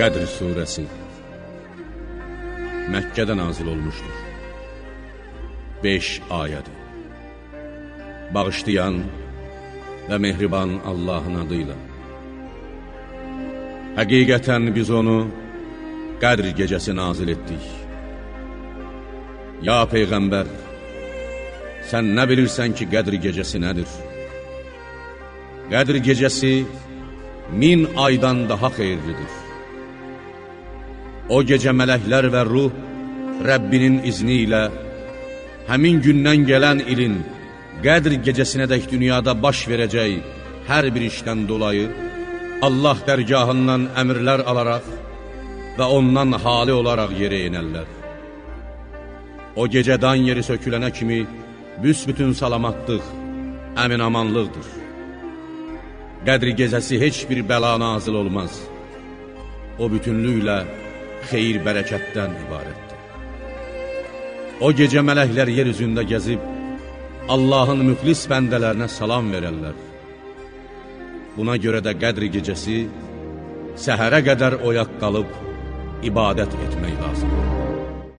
Qədr Suresi Məkkədə nazil olmuşdur 5 ayədir Bağışlayan və mehriban Allahın adıyla Həqiqətən biz onu Qədr gecəsi nazil etdik Ya Peyğəmbər Sən nə bilirsən ki, Qədr gecəsi nədir? Qədr gecəsi min aydan daha xeyirlidir. O gecə mələklər və ruh Rəbbinin izni ilə həmin gündən gələn ilin Qədr gecəsinə dək dünyada baş verəcək hər bir işdən dolayı Allah dərgahından əmrlər alaraq və ondan hali olaraq yerə inərlər. O gecə dan yeri sökülənə kimi büsbütün salamatlıq, əmin-amanlıqdır. Qədri gecəsi heç bir bəla nazil olmaz. O bütünlüklə xeyir bərəkətdən ibarətdir. O gecə mələklər yer üzündə gəzib, Allahın müxlis bəndələrinə salam verərlər. Buna görə də qədri gecəsi səhərə qədər oyaq qalıb ibadət etmək lazımdır.